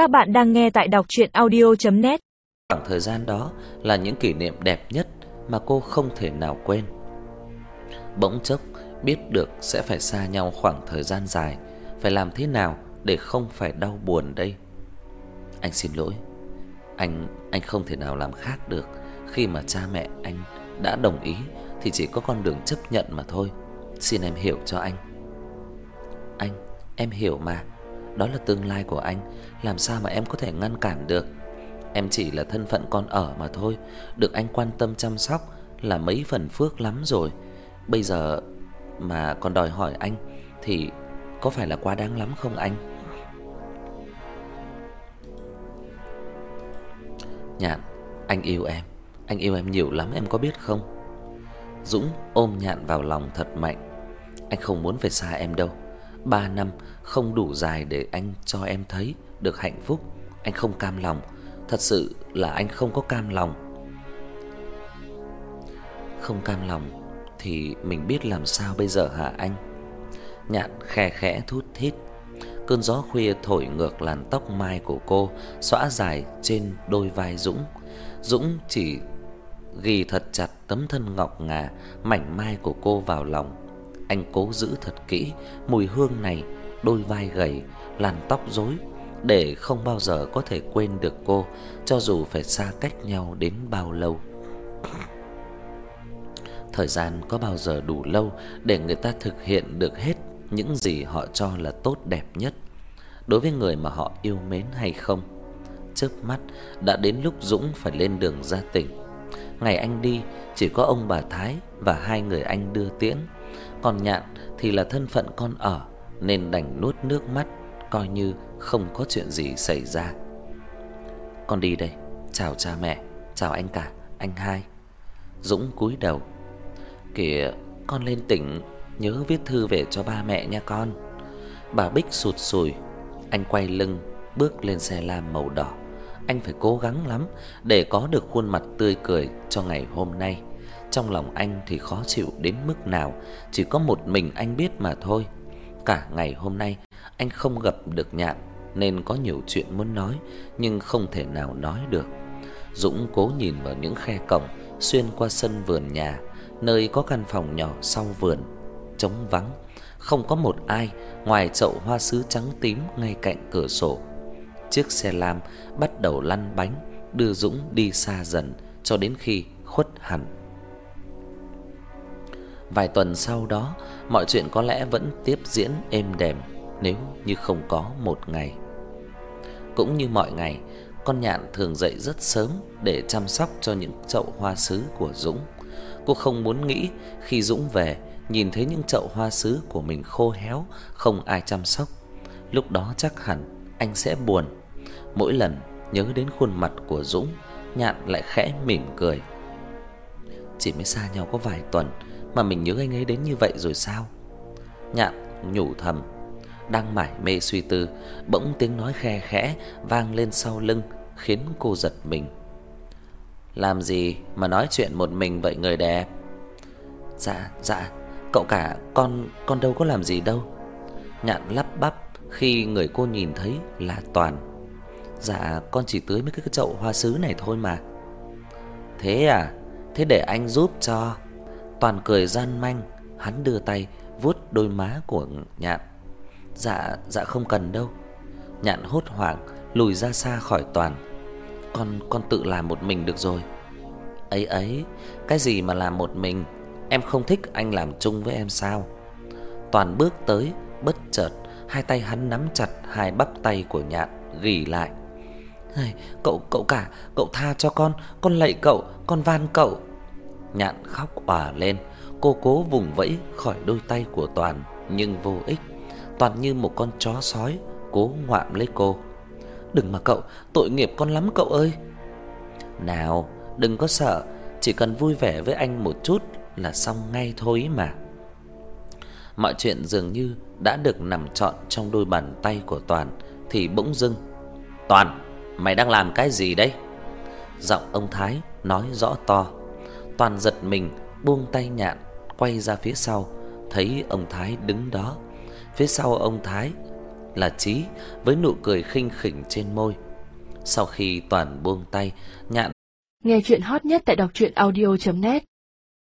Các bạn đang nghe tại đọc audio net Khoảng thời gian đó là những kỷ niệm đẹp nhất mà cô không thể nào quên. Bỗng chốc biết được sẽ phải xa nhau khoảng thời gian dài, phải làm thế nào để không phải đau buồn đây? Anh xin lỗi. Anh anh không thể nào làm khác được khi mà cha mẹ anh đã đồng ý thì chỉ có con đường chấp nhận mà thôi. Xin em hiểu cho anh. Anh, em hiểu mà. Đó là tương lai của anh, làm sao mà em có thể ngăn cản được? Em chỉ là thân phận con ở mà thôi, được anh quan tâm chăm sóc là mấy phần phước lắm rồi. Bây giờ mà còn đòi hỏi anh thì có phải là quá đáng lắm không anh? Nhạn, anh yêu em, anh yêu em nhiều lắm em có biết không? Dũng ôm Nhạn vào lòng thật mạnh. Anh không muốn phải xa em đâu. 3 năm không đủ dài để anh cho em thấy được hạnh phúc. Anh không cam lòng, thật sự là anh không có cam lòng. Không cam lòng thì mình biết làm sao bây giờ hả anh? Nhạn khe khẽ thút thít. Cơn gió khuya thổi ngược làn tóc mai của cô xõa dài trên đôi vai Dũng. Dũng chỉ ghi thật chặt tấm thân ngọc ngà mảnh mai của cô vào lòng. Anh cố giữ thật kỹ mùi hương này, đôi vai gầy, làn tóc rối để không bao giờ có thể quên được cô cho dù phải xa cách nhau đến bao lâu. Thời gian có bao giờ đủ lâu để người ta thực hiện được hết những gì họ cho là tốt đẹp nhất đối với người mà họ yêu mến hay không? Chớp mắt đã đến lúc Dũng phải lên đường ra tỉnh. Ngày anh đi chỉ có ông bà Thái và hai người anh đưa tiễn. Còn Nhạn thì là thân phận con ở nên đành nuốt nước mắt coi như không có chuyện gì xảy ra. Con đi đây, chào cha mẹ, chào anh cả, anh hai. Dũng cúi đầu. Kìa, con lên tỉnh nhớ viết thư về cho ba mẹ nha con. Bà Bích sụt sùi, anh quay lưng bước lên xe lam màu đỏ. Anh phải cố gắng lắm để có được khuôn mặt tươi cười cho ngày hôm nay. Trong lòng anh thì khó chịu đến mức nào, chỉ có một mình anh biết mà thôi. Cả ngày hôm nay anh không gặp được Nhạn nên có nhiều chuyện muốn nói nhưng không thể nào nói được. Dũng cố nhìn vào những khe cổng xuyên qua sân vườn nhà, nơi có căn phòng nhỏ sau vườn trống vắng, không có một ai ngoài chậu hoa sứ trắng tím ngay cạnh cửa sổ. Chiếc xe lam bắt đầu lăn bánh, đưa Dũng đi xa dần cho đến khi khuất hẳn. Vài tuần sau đó, mọi chuyện có lẽ vẫn tiếp diễn êm đềm nếu như không có một ngày. Cũng như mọi ngày, con nhạn thường dậy rất sớm để chăm sóc cho những chậu hoa sứ của Dũng. Cô không muốn nghĩ khi Dũng về nhìn thấy những chậu hoa sứ của mình khô héo, không ai chăm sóc. Lúc đó chắc hẳn anh sẽ buồn. Mỗi lần nhớ đến khuôn mặt của Dũng, Nhạn lại khẽ mỉm cười. Chỉ mới xa nhau có vài tuần mà mình nhớ anh ấy đến như vậy rồi sao? Nhạn nhủ thầm, đang mải mê suy tư, bỗng tiếng nói khe khẽ vang lên sau lưng, khiến cô giật mình. Làm gì mà nói chuyện một mình vậy người đẹp? Dạ, dạ, cậu cả con con đâu có làm gì đâu. Nhạn lắp bắp khi người cô nhìn thấy là Toàn. Dạ, con chỉ tưới mấy cái chậu hoa sứ này thôi mà. Thế à? Thế để anh giúp cho. Toàn cười gian manh, hắn đưa tay vuốt đôi má của Nhạn. Dạ, dạ không cần đâu. Nhạn hốt hoảng lùi ra xa khỏi Toàn. Con con tự làm một mình được rồi. Ấy ấy, cái gì mà làm một mình? Em không thích anh làm chung với em sao? Toàn bước tới, bất chợt, hai tay hắn nắm chặt hai bắp tay của Nhạn, gỉ lại. "Này, cậu cậu cả, cậu tha cho con, con lạy cậu, con van cậu." Nhạn khóc òa lên, cô cố vùng vẫy khỏi đôi tay của Toàn nhưng vô ích. Toàn như một con chó sói cố ngoạm lấy cô. "Đừng mà cậu, tội nghiệp con lắm cậu ơi." "Nào, đừng có sợ, chỉ cần vui vẻ với anh một chút là xong ngay thôi mà. Mọi chuyện dường như đã được nằm trọn trong đôi bàn tay của Toàn thì bỗng dưng, "Toàn, mày đang làm cái gì đấy?" Giọng ông Thái nói rõ to. Toàn giật mình, buông tay nhạn, quay ra phía sau, thấy ông Thái đứng đó. Phía sau ông Thái là Chí với nụ cười khinh khỉnh trên môi. Sau khi Toàn buông tay, Nhạn Nghe chuyện hot nhất tại đọc truyện audio net